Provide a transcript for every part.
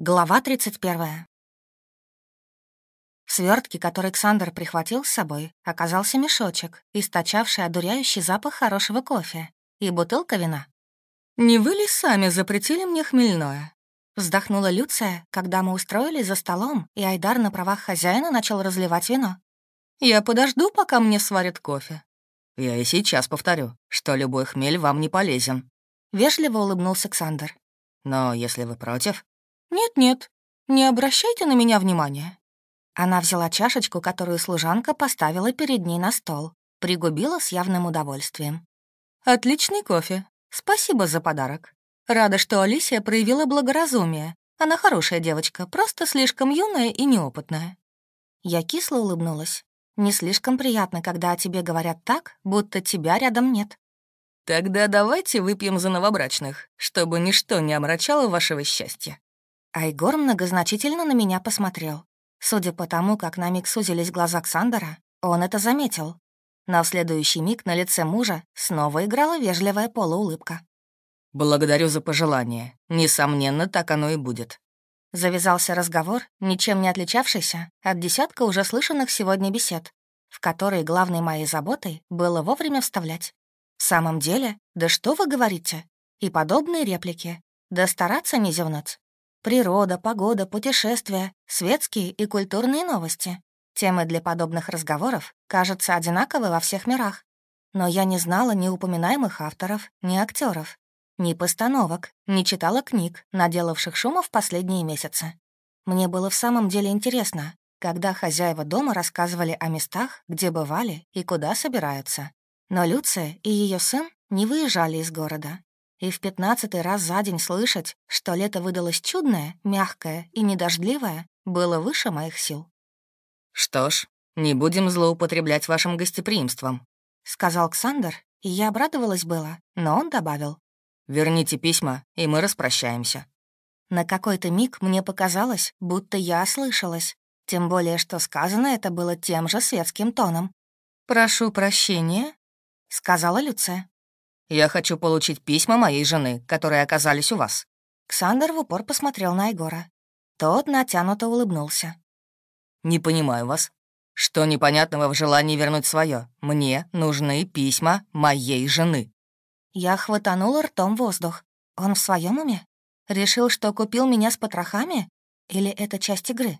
Глава 31. В свертке, который Александр прихватил с собой, оказался мешочек, источавший одуряющий запах хорошего кофе, и бутылка вина. «Не вы ли сами запретили мне хмельное?» Вздохнула Люция, когда мы устроились за столом, и Айдар на правах хозяина начал разливать вино. «Я подожду, пока мне сварят кофе». «Я и сейчас повторю, что любой хмель вам не полезен», — вежливо улыбнулся Александр. «Но если вы против, «Нет-нет, не обращайте на меня внимания». Она взяла чашечку, которую служанка поставила перед ней на стол, пригубила с явным удовольствием. «Отличный кофе. Спасибо за подарок. Рада, что Алисия проявила благоразумие. Она хорошая девочка, просто слишком юная и неопытная». Я кисло улыбнулась. «Не слишком приятно, когда о тебе говорят так, будто тебя рядом нет». «Тогда давайте выпьем за новобрачных, чтобы ничто не омрачало вашего счастья», Айгор многозначительно на меня посмотрел. Судя по тому, как на миг сузились глаза Ксандера, он это заметил. На следующий миг на лице мужа снова играла вежливая полуулыбка. «Благодарю за пожелание. Несомненно, так оно и будет». Завязался разговор, ничем не отличавшийся от десятка уже слышанных сегодня бесед, в которые главной моей заботой было вовремя вставлять. «В самом деле, да что вы говорите?» И подобные реплики. Да стараться не зевнуть. Природа, погода, путешествия, светские и культурные новости. Темы для подобных разговоров кажутся одинаковы во всех мирах. Но я не знала ни упоминаемых авторов, ни актеров, ни постановок, не читала книг, наделавших шума в последние месяцы. Мне было в самом деле интересно, когда хозяева дома рассказывали о местах, где бывали и куда собираются. Но Люция и ее сын не выезжали из города, и в пятнадцатый раз за день слышать, что лето выдалось чудное, мягкое и недождливое, было выше моих сил. «Что ж, не будем злоупотреблять вашим гостеприимством», — сказал Ксандр, и я обрадовалась было, но он добавил. «Верните письма, и мы распрощаемся». На какой-то миг мне показалось, будто я ослышалась, тем более, что сказано это было тем же светским тоном. «Прошу прощения», — сказала Люция. Я хочу получить письма моей жены, которые оказались у вас». Ксандр в упор посмотрел на Егора. Тот натянуто улыбнулся. «Не понимаю вас. Что непонятного в желании вернуть свое? Мне нужны письма моей жены». Я хватанул ртом воздух. Он в своем уме? Решил, что купил меня с потрохами? Или это часть игры?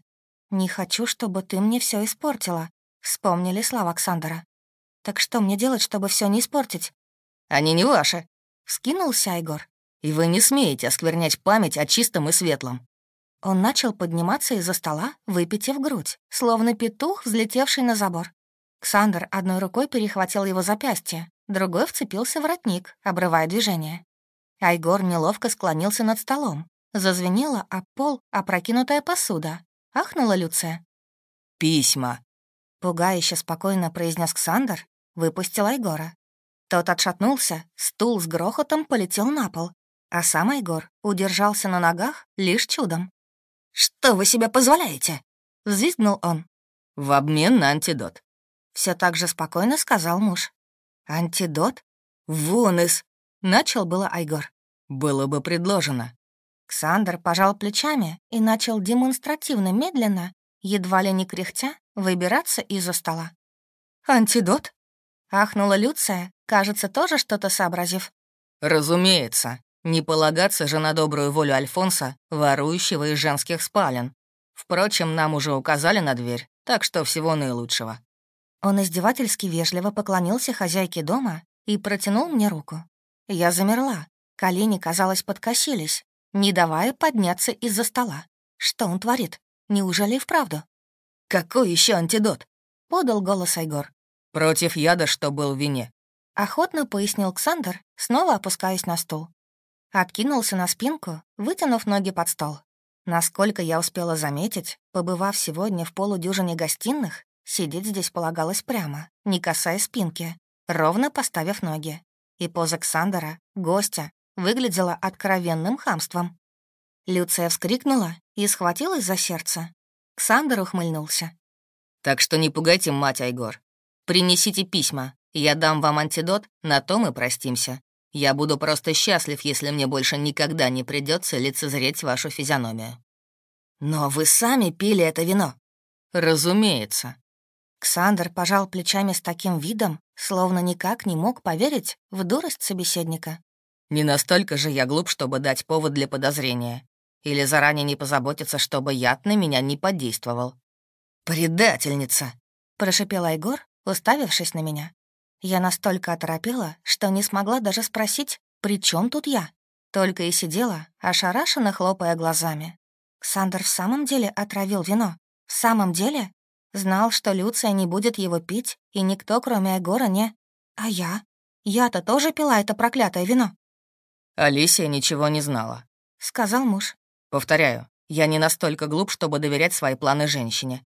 Не хочу, чтобы ты мне все испортила. Вспомнили слова Ксандера. Так что мне делать, чтобы все не испортить? Они не ваши», — вскинул Сайгор. «И вы не смеете осквернять память о чистом и светлом». Он начал подниматься из-за стола, выпитив грудь, словно петух, взлетевший на забор. Ксандр одной рукой перехватил его запястье, другой вцепился в воротник, обрывая движение. Айгор неловко склонился над столом. Зазвенела о пол опрокинутая посуда. Ахнула Люция. «Письма!» Пугающе спокойно произнес Ксандр, выпустил Айгора. Тот отшатнулся, стул с грохотом полетел на пол, а сам Айгор удержался на ногах лишь чудом. «Что вы себе позволяете?» — взвизгнул он. «В обмен на антидот», — все так же спокойно сказал муж. «Антидот? Вон из!» — начал было Айгор. «Было бы предложено». Ксандр пожал плечами и начал демонстративно медленно, едва ли не кряхтя, выбираться из-за стола. «Антидот?» Ахнула Люция, кажется, тоже что-то сообразив. «Разумеется, не полагаться же на добрую волю Альфонса, ворующего из женских спален. Впрочем, нам уже указали на дверь, так что всего наилучшего». Он издевательски вежливо поклонился хозяйке дома и протянул мне руку. Я замерла. Колени, казалось, подкосились, не давая подняться из-за стола. Что он творит? Неужели и вправду? «Какой еще антидот?» — подал голос Айгор против яда, что был в вине», — охотно пояснил Ксандр, снова опускаясь на стул. Откинулся на спинку, вытянув ноги под стол. Насколько я успела заметить, побывав сегодня в полудюжине гостиных, сидеть здесь полагалось прямо, не касаясь спинки, ровно поставив ноги. И поза Ксандера, гостя, выглядела откровенным хамством. Люция вскрикнула и схватилась за сердце. Ксандер ухмыльнулся. «Так что не пугайте мать Айгор. Принесите письма, я дам вам антидот, на то мы простимся. Я буду просто счастлив, если мне больше никогда не придется лицезреть вашу физиономию». «Но вы сами пили это вино». «Разумеется». Ксандр пожал плечами с таким видом, словно никак не мог поверить в дурость собеседника. «Не настолько же я глуп, чтобы дать повод для подозрения. Или заранее не позаботиться, чтобы яд на меня не подействовал». «Предательница!» — прошепел Айгор, уставившись на меня. Я настолько оторопела, что не смогла даже спросить, при чем тут я? Только и сидела, ошарашенно хлопая глазами. Сандер в самом деле отравил вино. В самом деле? Знал, что Люция не будет его пить, и никто, кроме Егора, не... А я? Я-то тоже пила это проклятое вино. Алисия ничего не знала, — сказал муж. Повторяю, я не настолько глуп, чтобы доверять свои планы женщине.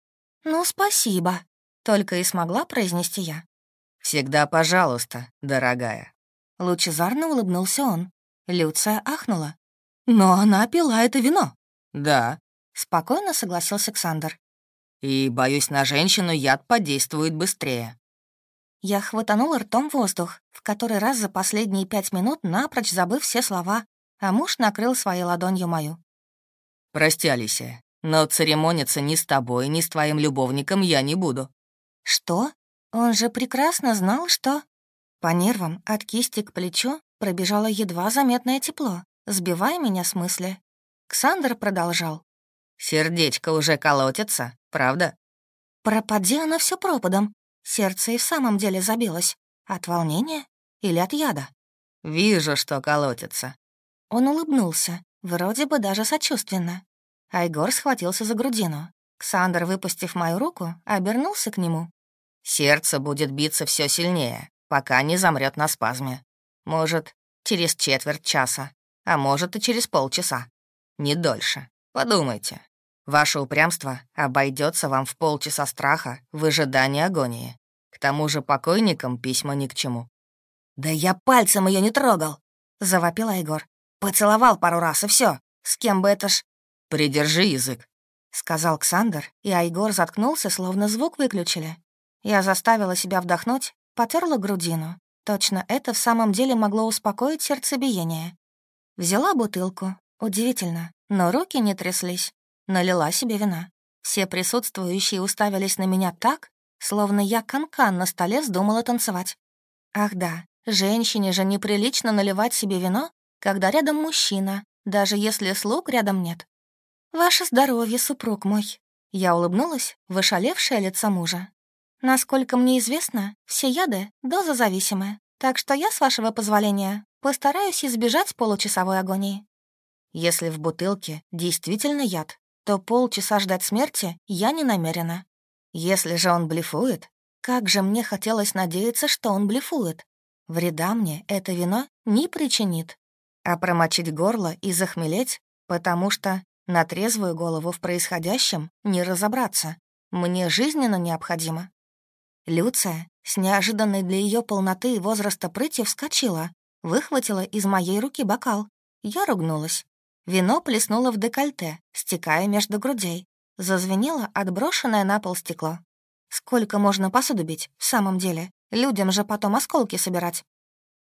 Ну, спасибо, только и смогла произнести я. «Всегда пожалуйста, дорогая». Лучезарно улыбнулся он. Люция ахнула. «Но она пила это вино». «Да», — спокойно согласился Александр. «И, боюсь, на женщину яд подействует быстрее». Я хватанула ртом воздух, в который раз за последние пять минут напрочь забыв все слова, а муж накрыл своей ладонью мою. «Прости, Алисия, но церемониться ни с тобой, ни с твоим любовником я не буду. Что? Он же прекрасно знал, что... По нервам от кисти к плечу пробежало едва заметное тепло, сбивая меня с мысли. Ксандр продолжал. «Сердечко уже колотится, правда?» Пропади оно все пропадом. Сердце и в самом деле забилось. От волнения или от яда? «Вижу, что колотится». Он улыбнулся, вроде бы даже сочувственно. Айгор схватился за грудину. Ксандр, выпустив мою руку, обернулся к нему Сердце будет биться все сильнее, пока не замрет на спазме. Может, через четверть часа, а может и через полчаса. Не дольше. Подумайте. Ваше упрямство обойдется вам в полчаса страха в ожидании агонии. К тому же покойникам письма ни к чему. «Да я пальцем ее не трогал!» — завопил Егор. «Поцеловал пару раз, и все. С кем бы это ж...» «Придержи язык», — сказал Ксандр, и Айгор заткнулся, словно звук выключили. Я заставила себя вдохнуть, потерла грудину. Точно это в самом деле могло успокоить сердцебиение. Взяла бутылку. Удивительно, но руки не тряслись. Налила себе вина. Все присутствующие уставились на меня так, словно я канкан -кан на столе вздумала танцевать. Ах да, женщине же неприлично наливать себе вино, когда рядом мужчина, даже если слуг рядом нет. «Ваше здоровье, супруг мой!» Я улыбнулась, вышалевшее лицо мужа. Насколько мне известно, все яды дозозависимы, так что я, с вашего позволения, постараюсь избежать получасовой агонии. Если в бутылке действительно яд, то полчаса ждать смерти я не намерена. Если же он блефует, как же мне хотелось надеяться, что он блефует. Вреда мне это вино не причинит. А промочить горло и захмелеть, потому что на трезвую голову в происходящем не разобраться, мне жизненно необходимо. Люция с неожиданной для ее полноты и возраста прытью вскочила, выхватила из моей руки бокал. Я ругнулась. Вино плеснуло в декольте, стекая между грудей. Зазвенело отброшенное на пол стекло. Сколько можно посуду бить, в самом деле? Людям же потом осколки собирать.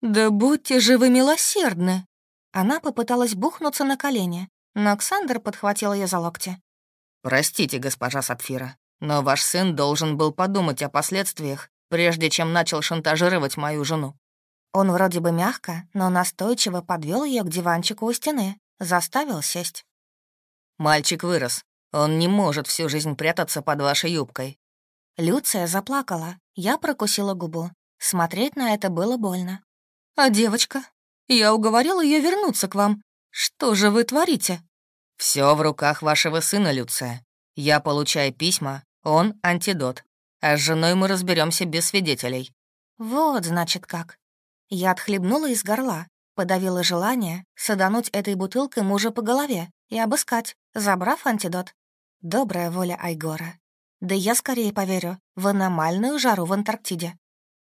«Да будьте же вы милосердны!» Она попыталась бухнуться на колени, но Оксандр подхватил ее за локти. «Простите, госпожа Сапфира, но ваш сын должен был подумать о последствиях, прежде чем начал шантажировать мою жену». Он вроде бы мягко, но настойчиво подвел ее к диванчику у стены, заставил сесть. «Мальчик вырос. Он не может всю жизнь прятаться под вашей юбкой». Люция заплакала. Я прокусила губу. Смотреть на это было больно. «А девочка? Я уговорила ее вернуться к вам. Что же вы творите?» Все в руках вашего сына, Люция. Я получаю письма, он — антидот. А с женой мы разберемся без свидетелей». «Вот, значит, как». Я отхлебнула из горла, подавила желание садануть этой бутылкой мужа по голове и обыскать, забрав антидот. Добрая воля Айгора. Да я скорее поверю в аномальную жару в Антарктиде.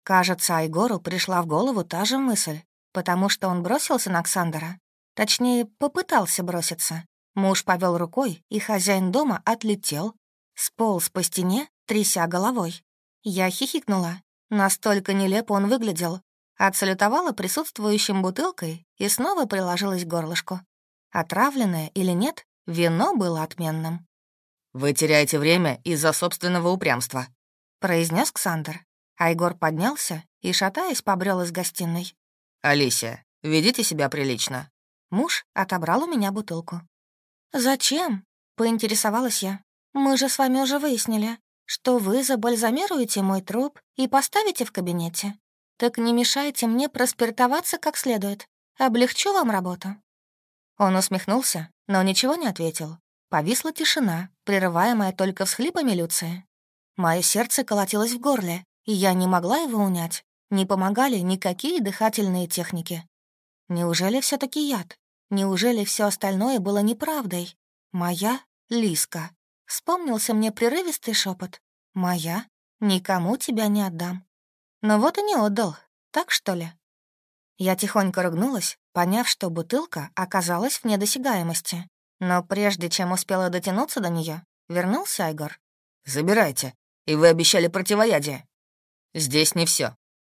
Кажется, Айгору пришла в голову та же мысль, потому что он бросился на Ксандера. Точнее, попытался броситься. Муж повел рукой, и хозяин дома отлетел, сполз по стене, тряся головой. Я хихикнула. Настолько нелепо он выглядел. Отсалютовала присутствующим бутылкой и снова приложилась к горлышку. Отравленное или нет, вино было отменным. «Вы теряете время из-за собственного упрямства», — произнес Ксандр. Айгор поднялся и, шатаясь, побрел из гостиной. «Алисия, ведите себя прилично». Муж отобрал у меня бутылку. «Зачем?» — поинтересовалась я. Мы же с вами уже выяснили, что вы забальзамируете мой труп и поставите в кабинете. Так не мешайте мне проспиртоваться как следует. Облегчу вам работу». Он усмехнулся, но ничего не ответил. Повисла тишина, прерываемая только всхлипами Люции. Мое сердце колотилось в горле, и я не могла его унять. Не помогали никакие дыхательные техники. Неужели все таки яд? Неужели все остальное было неправдой? Моя Лиска. Вспомнился мне прерывистый шепот. «Моя? Никому тебя не отдам». Но вот и не отдал, так что ли? Я тихонько ругнулась, поняв, что бутылка оказалась в недосягаемости. Но прежде чем успела дотянуться до нее, вернулся Айгор. «Забирайте, и вы обещали противоядие». «Здесь не все,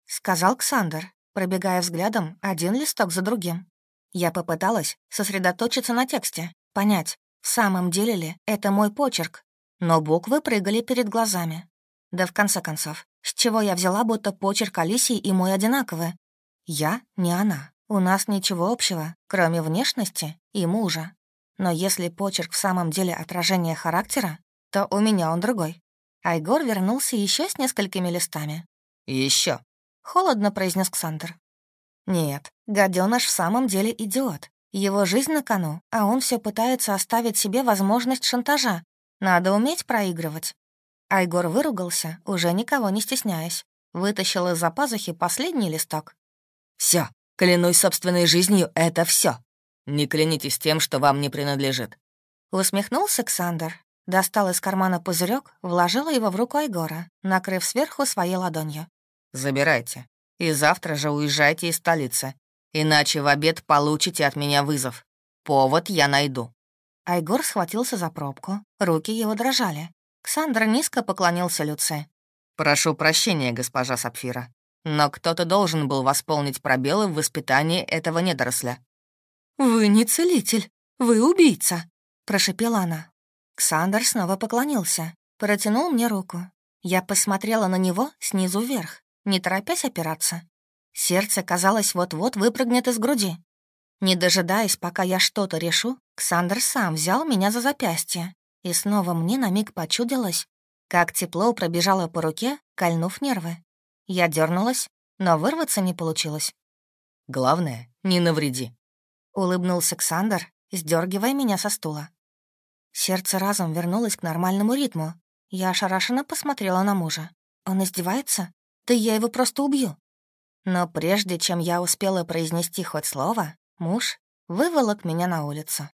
сказал Ксандр, пробегая взглядом один листок за другим. Я попыталась сосредоточиться на тексте, понять, в самом деле ли это мой почерк? Но буквы прыгали перед глазами. Да в конце концов, с чего я взяла, будто почерк Алисии и мой одинаковы? Я не она. У нас ничего общего, кроме внешности и мужа. Но если почерк в самом деле отражение характера, то у меня он другой. Айгор вернулся еще с несколькими листами. Еще, холодно произнес Ксандр. Нет, гаденыш в самом деле идиот. Его жизнь на кону, а он все пытается оставить себе возможность шантажа. Надо уметь проигрывать. Айгор выругался, уже никого не стесняясь. Вытащил из-за пазухи последний листок. Все, клянусь собственной жизнью, это все. Не клянитесь тем, что вам не принадлежит. Усмехнулся Ксандр, достал из кармана пузырек, вложил его в руку Айгора, накрыв сверху своей ладонью. «Забирайте. И завтра же уезжайте из столицы иначе в обед получите от меня вызов. Повод я найду». Айгор схватился за пробку, руки его дрожали. Ксандр низко поклонился Люце. «Прошу прощения, госпожа Сапфира, но кто-то должен был восполнить пробелы в воспитании этого недоросля». «Вы не целитель, вы убийца», — прошепела она. Ксандр снова поклонился, протянул мне руку. Я посмотрела на него снизу вверх, не торопясь опираться. Сердце, казалось, вот-вот выпрыгнет из груди. Не дожидаясь, пока я что-то решу, Ксандр сам взял меня за запястье. И снова мне на миг почудилось, как тепло пробежало по руке, кольнув нервы. Я дернулась, но вырваться не получилось. «Главное, не навреди», — улыбнулся Ксандр, сдергивая меня со стула. Сердце разом вернулось к нормальному ритму. Я ошарашенно посмотрела на мужа. «Он издевается? Да я его просто убью!» Но прежде чем я успела произнести хоть слово, муж выволок меня на улицу.